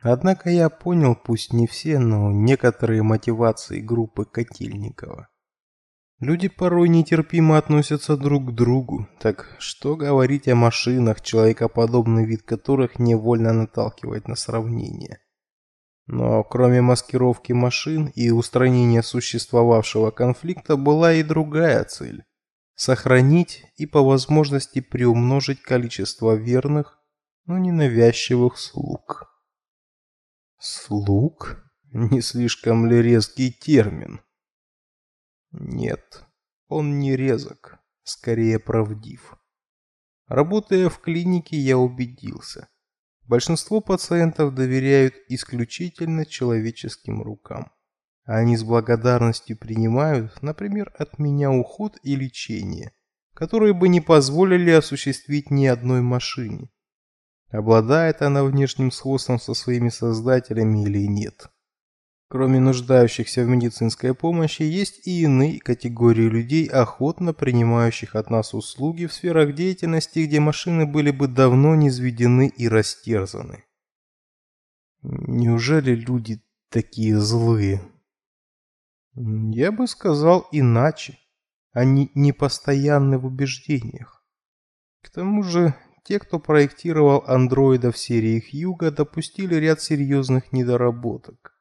Однако я понял, пусть не все, но некоторые мотивации группы Котельникова. Люди порой нетерпимо относятся друг к другу, так что говорить о машинах, человекоподобный вид которых невольно наталкивает на сравнение. Но кроме маскировки машин и устранения существовавшего конфликта была и другая цель – сохранить и по возможности приумножить количество верных, но ненавязчивых слуг. Слуг? Не слишком ли резкий термин? Нет, он не резок, скорее правдив. Работая в клинике, я убедился. Большинство пациентов доверяют исключительно человеческим рукам. Они с благодарностью принимают, например, от меня уход и лечение, которые бы не позволили осуществить ни одной машине. Обладает она внешним сходством со своими создателями или нет. Кроме нуждающихся в медицинской помощи, есть и иные категории людей, охотно принимающих от нас услуги в сферах деятельности, где машины были бы давно низведены и растерзаны. Неужели люди такие злые? Я бы сказал иначе. Они непостоянны в убеждениях. К тому же, те, кто проектировал андроидов серии Хьюга, допустили ряд серьезных недоработок.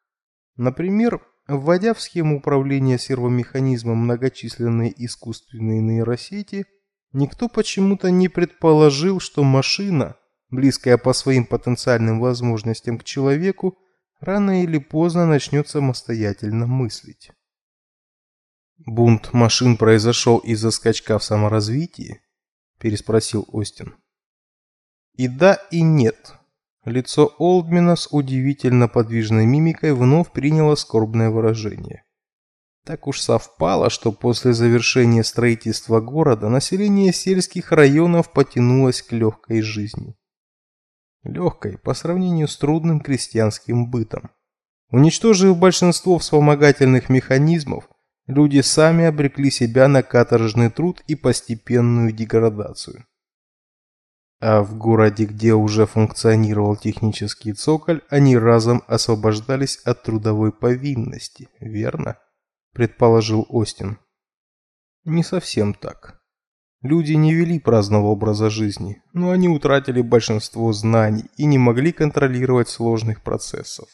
Например, вводя в схему управления сервомеханизмом многочисленные искусственные нейросети, никто почему-то не предположил, что машина, близкая по своим потенциальным возможностям к человеку, рано или поздно начнет самостоятельно мыслить. «Бунт машин произошел из-за скачка в саморазвитии?» – переспросил Остин. «И да, и нет», Лицо Олдмена с удивительно подвижной мимикой вновь приняло скорбное выражение. Так уж совпало, что после завершения строительства города население сельских районов потянулось к легкой жизни. Легкой по сравнению с трудным крестьянским бытом. Уничтожив большинство вспомогательных механизмов, люди сами обрекли себя на каторжный труд и постепенную деградацию. А в городе, где уже функционировал технический цоколь, они разом освобождались от трудовой повинности, верно? предположил Остин. Не совсем так. Люди не вели праздного образа жизни, но они утратили большинство знаний и не могли контролировать сложных процессов.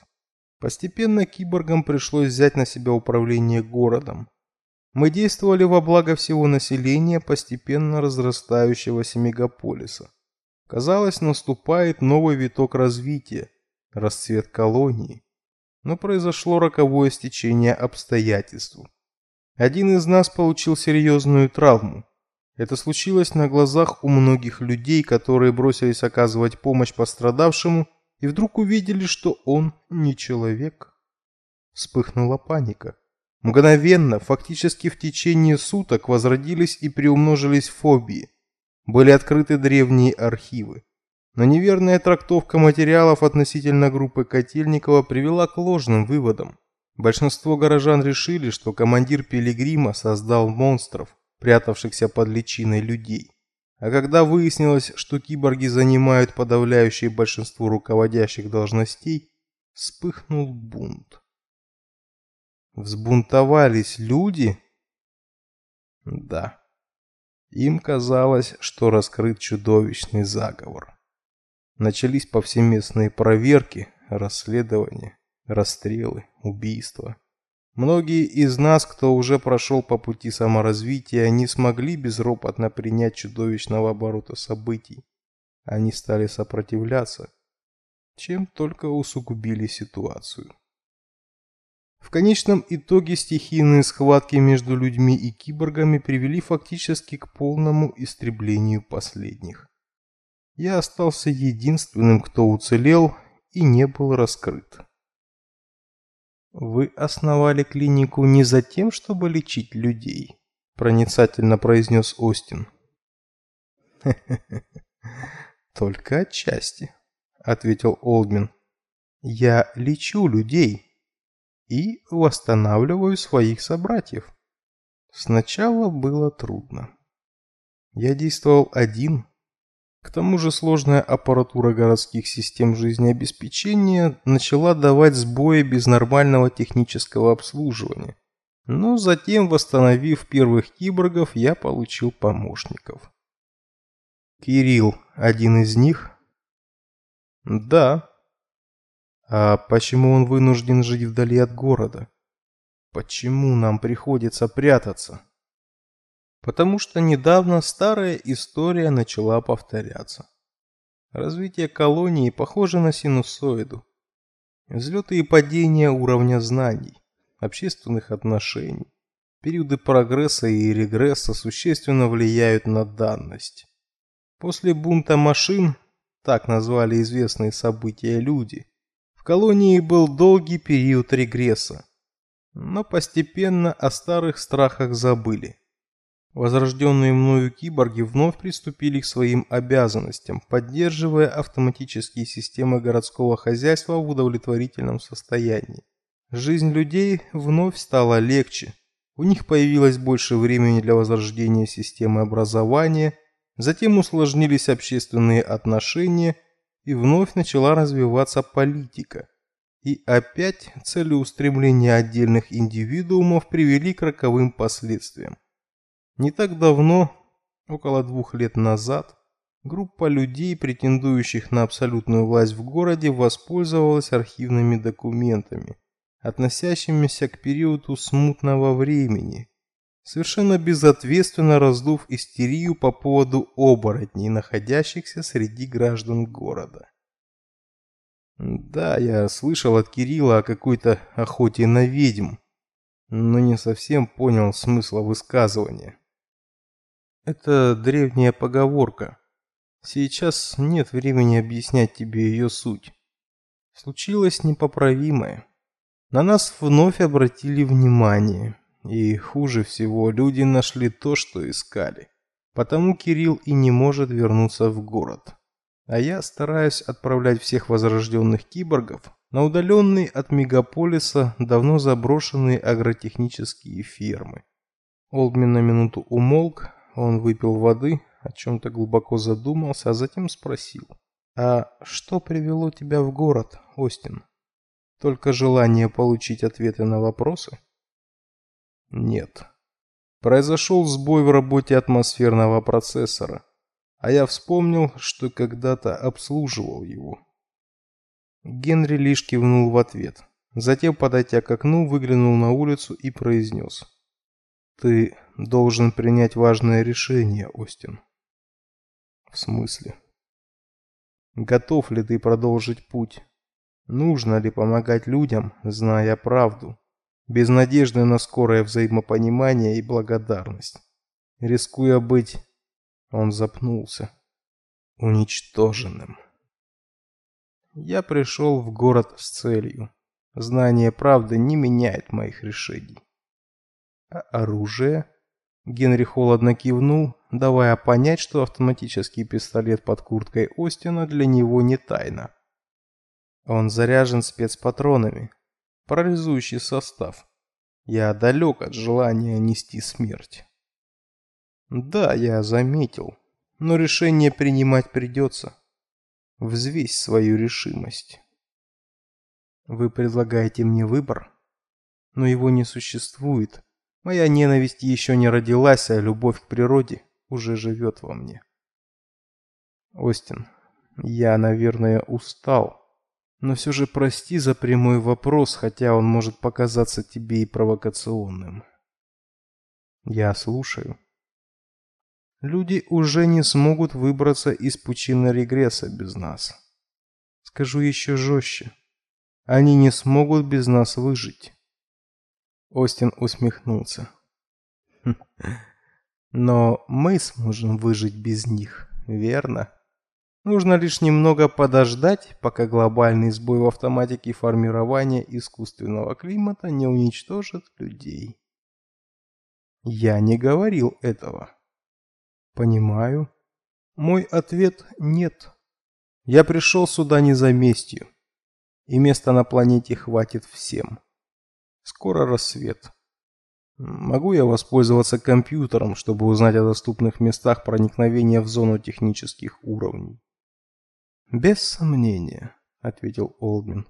Постепенно киборгам пришлось взять на себя управление городом. Мы действовали во благо всего населения постепенно разрастающегося мегаполиса. Казалось, наступает новый виток развития, расцвет колонии. Но произошло роковое стечение обстоятельств. Один из нас получил серьезную травму. Это случилось на глазах у многих людей, которые бросились оказывать помощь пострадавшему и вдруг увидели, что он не человек. Вспыхнула паника. Мгновенно, фактически в течение суток возродились и приумножились фобии были открыты древние архивы. Но неверная трактовка материалов относительно группы Котельникова привела к ложным выводам. Большинство горожан решили, что командир Пилигрима создал монстров, прятавшихся под личиной людей. А когда выяснилось, что киборги занимают подавляющее большинство руководящих должностей, вспыхнул бунт. Взбунтовались люди? Да. Им казалось, что раскрыт чудовищный заговор. Начались повсеместные проверки, расследования, расстрелы, убийства. Многие из нас, кто уже прошел по пути саморазвития, не смогли безропотно принять чудовищного оборота событий. Они стали сопротивляться, чем только усугубили ситуацию. В конечном итоге стихийные схватки между людьми и киборгами привели фактически к полному истреблению последних. Я остался единственным, кто уцелел и не был раскрыт. Вы основали клинику не за тем, чтобы лечить людей, проницательно произнес Остин. Только отчасти, ответил Олдмен. Я лечу людей и восстанавливаю своих собратьев. Сначала было трудно. Я действовал один, К тому же сложная аппаратура городских систем жизнеобеспечения начала давать сбои без нормального технического обслуживания. Но затем, восстановив первых киборгов, я получил помощников. Кирилл один из них? Да. А почему он вынужден жить вдали от города? Почему нам приходится прятаться? Потому что недавно старая история начала повторяться. Развитие колонии похоже на синусоиду. Взлеты и падения уровня знаний, общественных отношений, периоды прогресса и регресса существенно влияют на данность. После бунта машин, так назвали известные события люди, колонии был долгий период регресса. Но постепенно о старых страхах забыли. Возрожденные мною киборги вновь приступили к своим обязанностям, поддерживая автоматические системы городского хозяйства в удовлетворительном состоянии. Жизнь людей вновь стала легче. У них появилось больше времени для возрождения системы образования, затем усложнились общественные отношения и вновь начала развиваться политика. И опять целеустремления отдельных индивидуумов привели к роковым последствиям. Не так давно, около двух лет назад, группа людей, претендующих на абсолютную власть в городе, воспользовалась архивными документами, относящимися к периоду смутного времени, совершенно безответственно раздув истерию по поводу оборотней, находящихся среди граждан города. Да, я слышал от Кирилла о какой-то охоте на ведьм, но не совсем понял смысла высказывания. Это древняя поговорка. Сейчас нет времени объяснять тебе ее суть. Случилось непоправимое. На нас вновь обратили внимание, и хуже всего люди нашли то, что искали. Потому Кирилл и не может вернуться в город. А я стараюсь отправлять всех возрожденных киборгов на удаленные от мегаполиса давно заброшенные агротехнические фермы. Олдмин на минуту умолк, он выпил воды, о чем-то глубоко задумался, а затем спросил. «А что привело тебя в город, Остин? Только желание получить ответы на вопросы?» «Нет. Произошел сбой в работе атмосферного процессора, а я вспомнил, что когда-то обслуживал его». Генри лишь кивнул в ответ. Затем, подойдя к окну, выглянул на улицу и произнес. «Ты должен принять важное решение, Остин. В смысле? Готов ли ты продолжить путь? Нужно ли помогать людям, зная правду, без надежды на скорое взаимопонимание и благодарность, рискуя быть, он запнулся, уничтоженным? Я пришел в город с целью. Знание правды не меняет моих решений. А оружие? Генри холодно кивнул, давая понять, что автоматический пистолет под курткой Остина для него не тайна. Он заряжен спецпатронами, парализующий состав. Я далек от желания нести смерть. Да, я заметил, но решение принимать придется. Взвесь свою решимость. Вы предлагаете мне выбор, но его не существует. Моя ненависть еще не родилась, а любовь к природе уже живет во мне. Остин, я, наверное, устал. Но все же прости за прямой вопрос, хотя он может показаться тебе и провокационным. Я слушаю. Люди уже не смогут выбраться из пучины регресса без нас. Скажу еще жестче. Они не смогут без нас выжить. Остин усмехнулся. «Хм. Но мы сможем выжить без них, верно? Нужно лишь немного подождать, пока глобальный сбой в автоматике формирования искусственного климата не уничтожит людей. Я не говорил этого. Понимаю. Мой ответ нет. Я пришел сюда не за местью. И места на планете хватит всем. Скоро рассвет. Могу я воспользоваться компьютером, чтобы узнать о доступных местах проникновения в зону технических уровней? Без сомнения, ответил Олгин.